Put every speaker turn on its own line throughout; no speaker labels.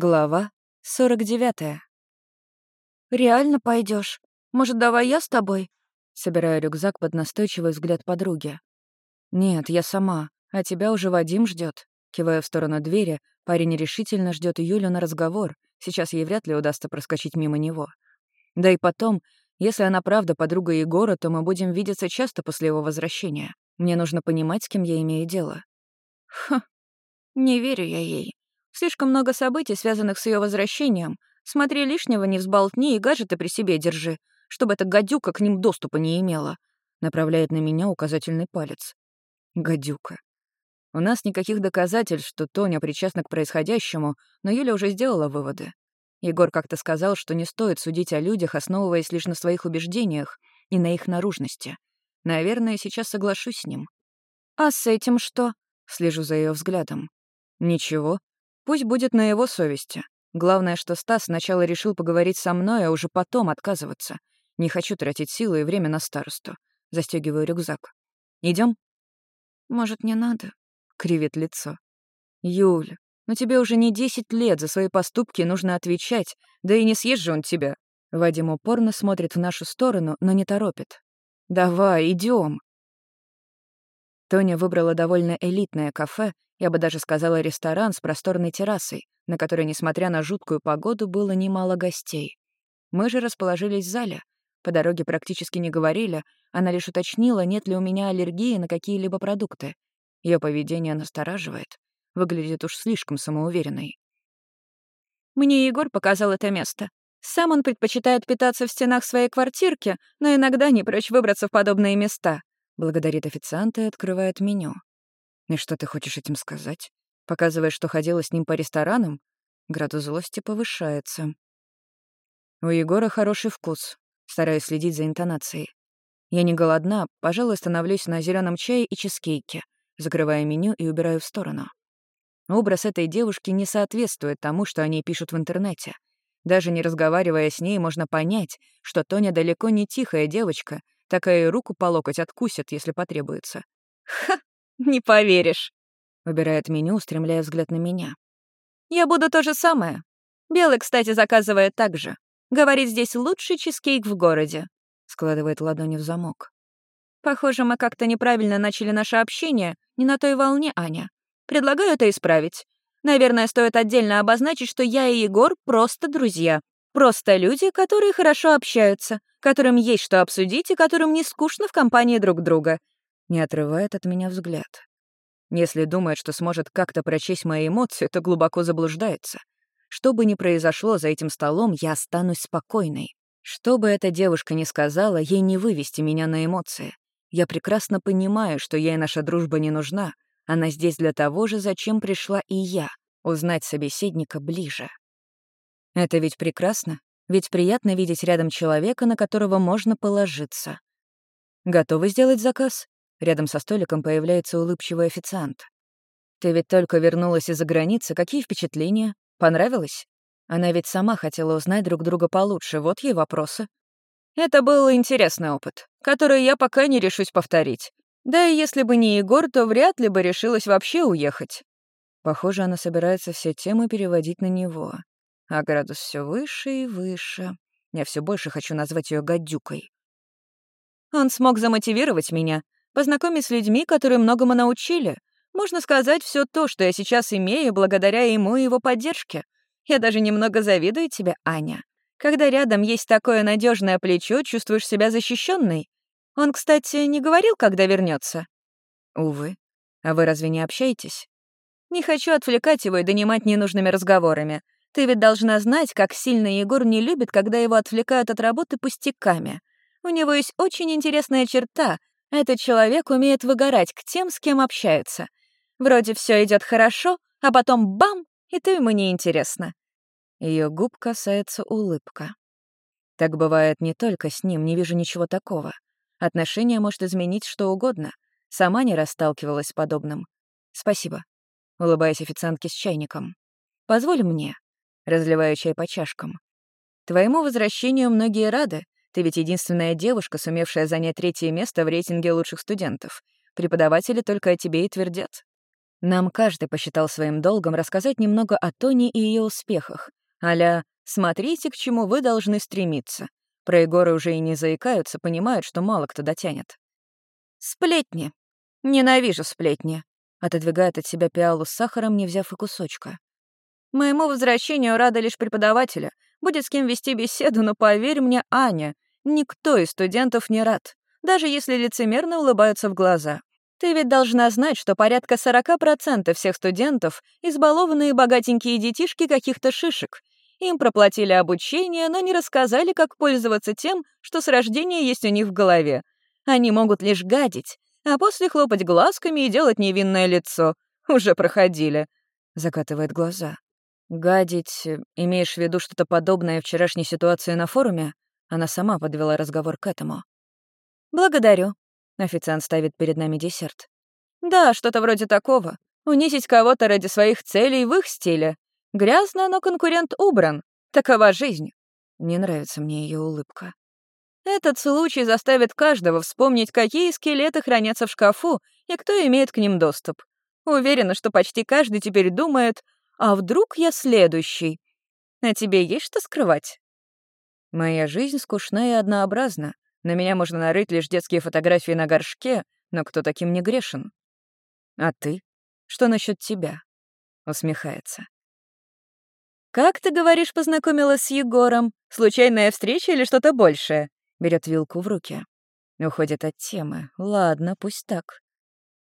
Глава 49.
«Реально пойдешь? Может, давай я с тобой?»
Собираю рюкзак под настойчивый взгляд подруги. «Нет, я сама, а тебя уже Вадим ждет. Кивая в сторону двери, парень решительно ждет Юлю на разговор. Сейчас ей вряд ли удастся проскочить мимо него. Да и потом, если она правда подруга Егора, то мы будем видеться часто после его возвращения. Мне нужно понимать, с кем я имею дело.
Ха, не верю я ей. Слишком много событий, связанных с ее возвращением. Смотри, лишнего не взболтни и гаджеты при себе держи, чтобы эта гадюка к ним доступа не имела.
Направляет на меня указательный палец. Гадюка. У нас никаких доказательств, что Тоня причастна к происходящему, но Юля уже сделала выводы. Егор как-то сказал, что не стоит судить о людях, основываясь лишь на своих убеждениях и на их наружности. Наверное, сейчас соглашусь с ним.
«А с этим что?»
— слежу за ее взглядом. «Ничего. Пусть будет на его совести. Главное, что Стас сначала решил поговорить со мной, а уже потом отказываться. Не хочу тратить силы и время на старосту. Застегиваю рюкзак. Идем?
Может, не надо?
Кривит лицо. Юля, но тебе уже не десять лет, за свои поступки нужно отвечать, да и не съест же он тебя. Вадим упорно смотрит в нашу сторону, но не торопит. Давай, идем. Тоня выбрала довольно элитное кафе, я бы даже сказала ресторан с просторной террасой, на которой, несмотря на жуткую погоду, было немало гостей. Мы же расположились в зале. По дороге практически не говорили, она лишь уточнила, нет ли у меня аллергии на какие-либо продукты. Ее поведение настораживает. Выглядит уж слишком самоуверенной.
Мне Егор показал это место. Сам он предпочитает питаться в стенах своей квартирки, но иногда не прочь выбраться в подобные места.
Благодарит официанта и открывает меню. И что ты хочешь этим сказать? Показывая, что ходила с ним по ресторанам? Градус злости повышается. У Егора хороший вкус. Стараюсь следить за интонацией. Я не голодна, пожалуй, становлюсь на зеленом чае и чизкейке, закрывая меню и убираю в сторону. Образ этой девушки не соответствует тому, что они пишут в интернете. Даже не разговаривая с ней, можно понять, что Тоня далеко не тихая девочка, такая и руку по локоть откусит, если потребуется.
Ха! «Не поверишь», —
убирает меню, устремляя взгляд на меня.
«Я буду то же самое. Белый, кстати, заказывает так же. Говорит, здесь лучший чизкейк в городе», — складывает ладони в замок. «Похоже, мы как-то неправильно начали наше общение, не на той волне, Аня. Предлагаю это исправить. Наверное, стоит отдельно обозначить, что я и Егор просто друзья. Просто люди, которые хорошо общаются, которым есть что обсудить и которым не скучно в компании друг друга
не отрывает от меня взгляд. Если думает, что сможет как-то прочесть мои эмоции, то глубоко заблуждается. Что бы ни произошло за этим столом, я останусь спокойной. Что бы эта девушка ни сказала, ей не вывести меня на эмоции. Я прекрасно понимаю, что ей наша дружба не нужна. Она здесь для того же, зачем пришла и я — узнать собеседника ближе. Это ведь прекрасно. Ведь приятно видеть рядом человека, на которого можно положиться. Готовы сделать заказ? Рядом со столиком появляется улыбчивый официант. «Ты ведь только вернулась из-за границы. Какие впечатления? Понравилось?» Она ведь сама хотела узнать друг друга получше. Вот ей вопросы.
Это был интересный опыт, который я пока не решусь повторить. Да и если бы не Егор, то вряд ли бы решилась вообще уехать.
Похоже, она собирается все темы переводить на него. А градус все выше и выше. Я все больше хочу назвать ее гадюкой.
Он смог замотивировать меня, познакомить с людьми, которые многому научили. Можно сказать, все то, что я сейчас имею, благодаря ему и его поддержке. Я даже немного завидую тебе, Аня. Когда рядом есть такое надежное плечо, чувствуешь себя защищенной. Он, кстати, не говорил, когда вернется.
Увы. А вы разве не общаетесь?
Не хочу отвлекать его и донимать ненужными разговорами. Ты ведь должна знать, как сильно Егор не любит, когда его отвлекают от работы пустяками. У него есть очень интересная черта, этот человек умеет выгорать к тем, с кем общается. Вроде все идет хорошо, а потом бам, и то ему не интересно.
Ее губ касается улыбка. Так бывает не только с ним, не вижу ничего такого. Отношения может изменить что угодно. Сама не расталкивалась с подобным. Спасибо. Улыбаясь официантке с чайником. Позволь мне. Разливаю чай по чашкам. Твоему возвращению многие рады, ты ведь единственная девушка, сумевшая занять третье место в рейтинге лучших студентов. Преподаватели только о тебе и твердят. Нам каждый посчитал своим долгом рассказать немного о Тони и ее успехах. Аля «Смотрите, к чему вы должны стремиться». Про Егора уже и не заикаются, понимают, что мало кто дотянет. «Сплетни. Ненавижу сплетни», — отодвигает от себя пиалу с сахаром, не взяв и кусочка. «Моему возвращению рада лишь преподавателя. Будет с кем вести беседу, но поверь мне, Аня, никто из студентов не рад, даже если лицемерно улыбаются в глаза. Ты ведь должна знать, что порядка 40% всех студентов — избалованные богатенькие детишки каких-то шишек. Им проплатили обучение, но не рассказали, как пользоваться тем, что с рождения есть у них в голове. Они могут лишь гадить, а после хлопать глазками и делать невинное лицо. Уже проходили. Закатывает глаза. Гадить, э, имеешь в виду что-то подобное вчерашней ситуации на форуме? Она сама подвела разговор к этому. «Благодарю», Официант ставит перед нами десерт. Да, что-то вроде такого. Унизить кого-то ради своих целей в их стиле. Грязно, но конкурент убран. Такова жизнь. Не нравится мне ее улыбка. Этот случай заставит каждого вспомнить, какие скелеты хранятся в шкафу и кто имеет к ним доступ. Уверена, что почти каждый теперь думает, а вдруг я следующий? А тебе есть что скрывать? Моя жизнь скучна и однообразна. На меня можно нарыть лишь детские фотографии на горшке, но кто таким не грешен? А ты? Что насчет тебя? Усмехается. «Как, ты говоришь, познакомилась с Егором? Случайная встреча или что-то большее?» Берет вилку в руки. Уходит от темы. Ладно, пусть так.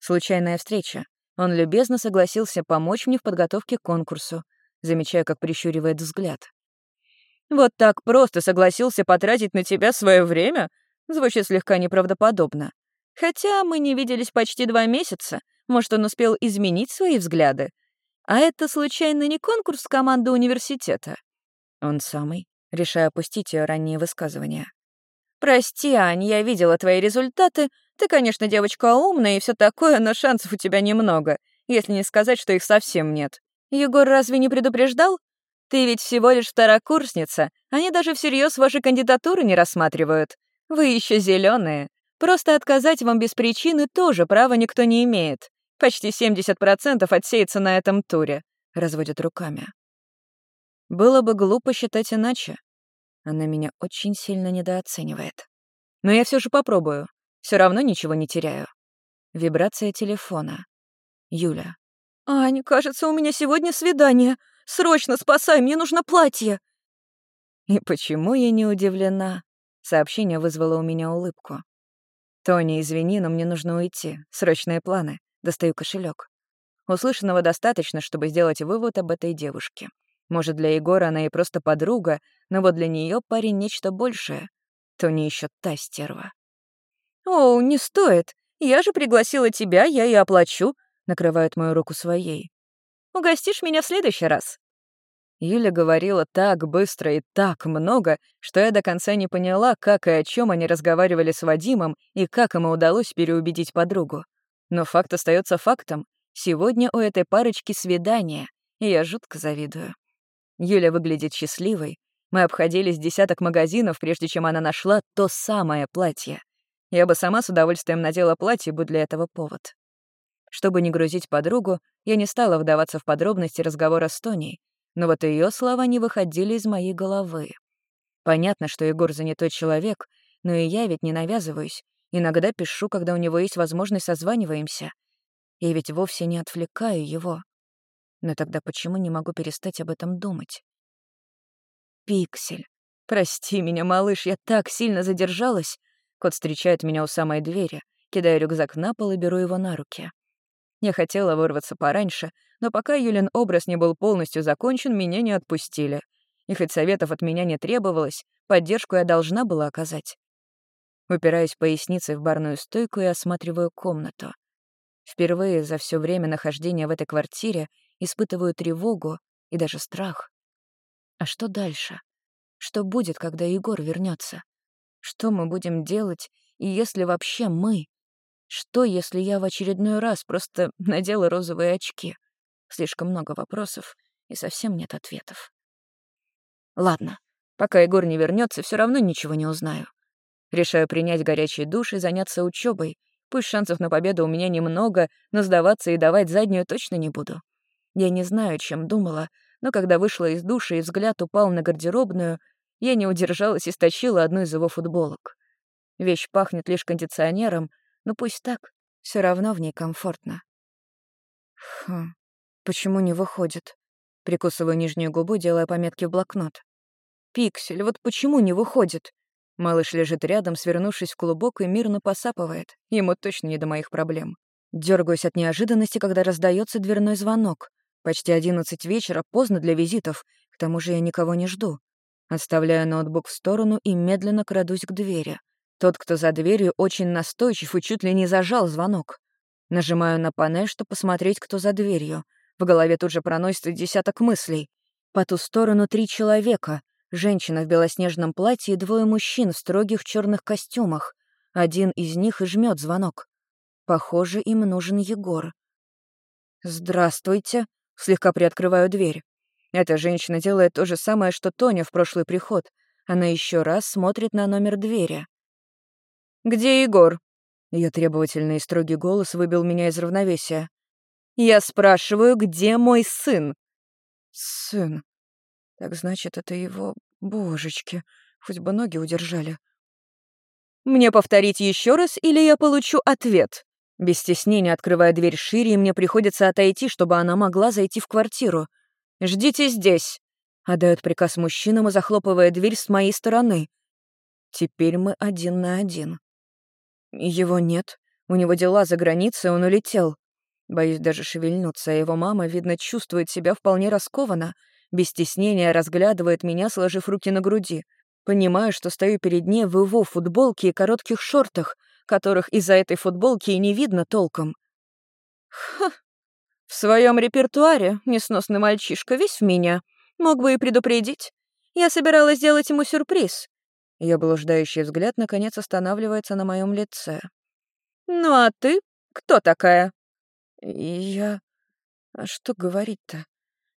Случайная встреча. Он любезно согласился помочь мне в подготовке к конкурсу. Замечая, как прищуривает взгляд. Вот так просто согласился потратить на тебя свое время? Звучит слегка неправдоподобно. Хотя мы не виделись почти два месяца, может, он успел изменить свои взгляды. А это, случайно, не конкурс команды университета? Он самый, решая опустить ее ранние высказывания. «Прости, Ань, я видела твои результаты. Ты, конечно, девочка умная и все такое, но шансов у тебя немного, если не сказать, что их совсем нет. Егор разве не предупреждал? Ты ведь всего лишь второкурсница, они даже всерьез ваши кандидатуры не рассматривают. Вы еще зеленые. Просто отказать вам без причины тоже права никто не имеет. Почти 70% отсеется на этом туре», — разводит руками. Было бы глупо считать иначе. Она меня очень сильно недооценивает. Но я все же попробую. Все равно ничего не теряю. Вибрация телефона. Юля. «Ань, кажется, у меня сегодня свидание. Срочно спасай, мне нужно платье!» И почему я не удивлена? Сообщение вызвало у меня улыбку. «Тони, извини, но мне нужно уйти. Срочные планы. Достаю кошелек. Услышанного достаточно, чтобы сделать вывод об этой девушке. Может, для Егора она и просто подруга, но вот для нее парень нечто большее. Тони еще та стерва. «О, не стоит. Я же пригласила тебя, я и оплачу», — накрывает мою руку своей. «Угостишь меня в следующий раз?» Юля говорила так быстро и так много, что я до конца не поняла, как и о чем они разговаривали с Вадимом и как ему удалось переубедить подругу. Но факт остается фактом. Сегодня у этой парочки свидание, и я жутко завидую. Юля выглядит счастливой. Мы обходились десяток магазинов, прежде чем она нашла то самое платье. Я бы сама с удовольствием надела платье, будь для этого повод. Чтобы не грузить подругу, я не стала вдаваться в подробности разговора с Тоней, но вот ее слова не выходили из моей головы. Понятно, что Егор занятой человек, но и я ведь не навязываюсь. Иногда пишу, когда у него есть возможность, созваниваемся. Я ведь вовсе не отвлекаю его. Но тогда почему не могу перестать об этом думать? Пиксель. Прости меня, малыш, я так сильно задержалась. Кот встречает меня у самой двери, кидаю рюкзак на пол и беру его на руки. Я хотела вырваться пораньше, но пока Юлин образ не был полностью закончен, меня не отпустили. И хоть советов от меня не требовалось, поддержку я должна была оказать. Упираюсь поясницей в барную стойку и осматриваю комнату. Впервые за все время нахождения в этой квартире испытываю тревогу и даже страх. А что дальше? Что будет, когда Егор вернется? Что мы будем делать, и если вообще мы? Что, если я в очередной раз просто надела розовые очки? Слишком много вопросов и совсем нет ответов. Ладно, пока Егор не вернется, все равно ничего не узнаю. Решаю принять горячий душ и заняться учебой. Пусть шансов на победу у меня немного, но сдаваться и давать заднюю точно не буду. Я не знаю, чем думала, но когда вышла из души и взгляд упал на гардеробную, я не удержалась и стащила одну из его футболок. Вещь пахнет лишь кондиционером, но пусть так, все равно в ней комфортно. Хм, почему не выходит? Прикусываю нижнюю губу, делая пометки в блокнот. Пиксель, вот почему не выходит? Малыш лежит рядом, свернувшись в клубок и мирно посапывает. Ему точно не до моих проблем. Дергаюсь от неожиданности, когда раздается дверной звонок. Почти одиннадцать вечера, поздно для визитов. К тому же я никого не жду. Отставляю ноутбук в сторону и медленно крадусь к двери. Тот, кто за дверью, очень настойчив и чуть ли не зажал звонок. Нажимаю на панель, чтобы посмотреть, кто за дверью. В голове тут же проносится десяток мыслей. По ту сторону три человека. Женщина в белоснежном платье и двое мужчин в строгих черных костюмах. Один из них и жмет звонок. Похоже, им нужен Егор. «Здравствуйте», — слегка приоткрываю дверь. Эта женщина делает то же самое, что Тоня в прошлый приход. Она еще раз смотрит на номер двери. «Где Егор?» Ее требовательный и строгий голос выбил меня из равновесия. «Я спрашиваю, где мой сын?» «Сын? Так значит, это его... Божечки, хоть бы ноги удержали». «Мне повторить еще раз, или я получу ответ?» Без стеснения открывая дверь шире, и мне приходится отойти, чтобы она могла зайти в квартиру. «Ждите здесь!» — отдает приказ мужчинам и захлопывая дверь с моей стороны. Теперь мы один на один. Его нет. У него дела за границей, он улетел. Боюсь даже шевельнуться, а его мама, видно, чувствует себя вполне раскованно. Без стеснения разглядывает меня, сложив руки на груди. Понимаю, что стою перед ней в его футболке и коротких шортах — которых из-за этой футболки и не видно толком. Ха, в своем репертуаре несносный мальчишка весь в меня. Мог бы и предупредить. Я собиралась сделать ему сюрприз. Ее блуждающий взгляд наконец останавливается на моем лице. «Ну а ты кто такая?» «Я... А что говорить-то?»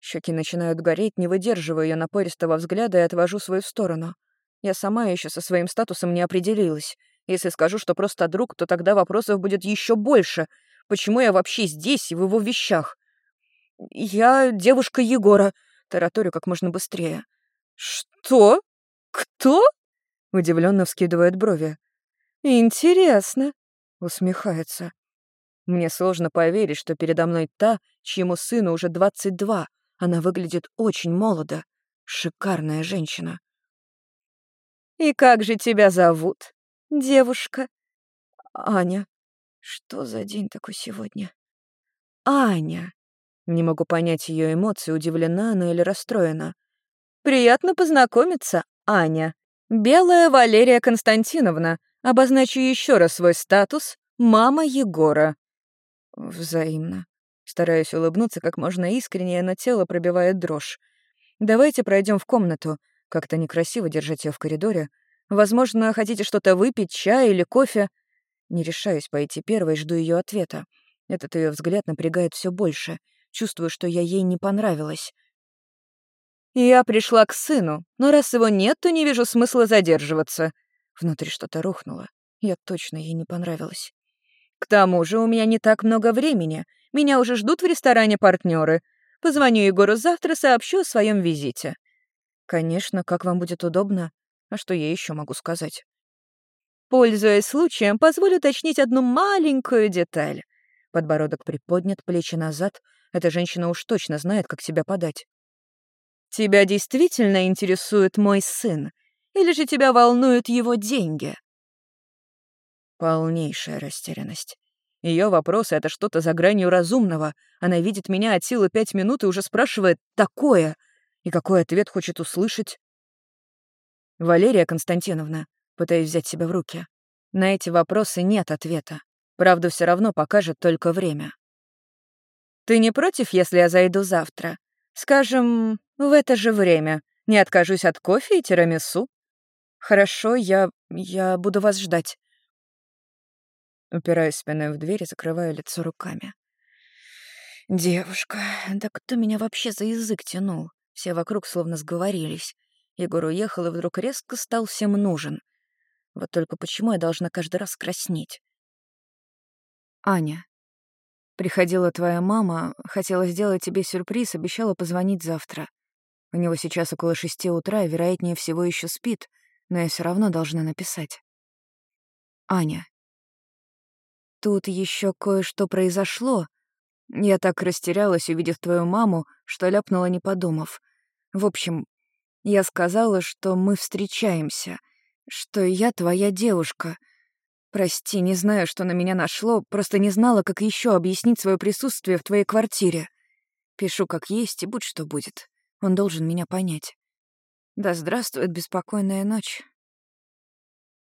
Щеки начинают гореть, не выдерживаю ее напористого взгляда и отвожу свою сторону. Я сама еще со своим статусом не определилась. Если скажу, что просто друг, то тогда вопросов будет еще больше. Почему я вообще здесь и в его вещах? Я девушка Егора, тараторю как можно быстрее. Что? Кто? Удивленно вскидывает брови. Интересно, усмехается. Мне сложно поверить, что передо мной та, чьему сыну уже 22. Она выглядит очень молодо. Шикарная женщина. «И как же тебя зовут?» Девушка. Аня. Что за день такой сегодня? Аня. Не могу понять ее эмоции, удивлена она или расстроена. Приятно познакомиться, Аня. Белая Валерия Константиновна. Обозначу еще раз свой статус. Мама Егора. Взаимно. Стараюсь улыбнуться как можно искреннее, но тело пробивает дрожь. Давайте пройдем в комнату. Как-то некрасиво держать ее в коридоре. Возможно, хотите что-то выпить, чай или кофе? Не решаюсь пойти первой, жду ее ответа. Этот ее взгляд напрягает все больше. Чувствую, что я ей не понравилась. Я пришла к сыну, но раз его нет, то не вижу смысла задерживаться. Внутри что-то рухнуло. Я точно ей не понравилась. К тому же у меня не так много времени. Меня уже ждут в ресторане партнеры. Позвоню Егору завтра, сообщу о своем визите. Конечно, как вам будет удобно. А что я еще могу сказать? Пользуясь случаем, позволю уточнить одну маленькую деталь. Подбородок приподнят, плечи назад. Эта женщина уж точно знает, как себя подать. «Тебя действительно интересует мой сын? Или же тебя волнуют его деньги?» Полнейшая растерянность. Ее вопросы — это что-то за гранью разумного. Она видит меня от силы пять минут и уже спрашивает «такое?» И какой ответ хочет услышать? «Валерия Константиновна», пытаясь взять себя в руки, на эти вопросы нет ответа. Правду все равно покажет только время. «Ты не против, если я зайду завтра? Скажем, в это же время. Не откажусь от кофе и тирамису?» «Хорошо, я... я буду вас ждать». Упираюсь спиной в дверь и закрываю лицо руками. «Девушка, да кто меня вообще за язык тянул? Все вокруг словно сговорились. Егор уехал и вдруг резко стал всем нужен. Вот только почему я должна каждый раз краснеть? Аня. Приходила твоя мама, хотела сделать тебе сюрприз, обещала позвонить завтра. У него сейчас около шести утра, и, вероятнее всего, еще спит, но я все равно должна написать. Аня. Тут еще кое-что произошло. Я так растерялась, увидев твою маму, что ляпнула, не подумав. В общем, я сказала, что мы встречаемся, что я твоя девушка. Прости, не знаю, что на меня нашло, просто не знала, как еще объяснить свое присутствие в твоей квартире. Пишу как есть, и будь что будет. Он должен меня понять. Да здравствует беспокойная ночь.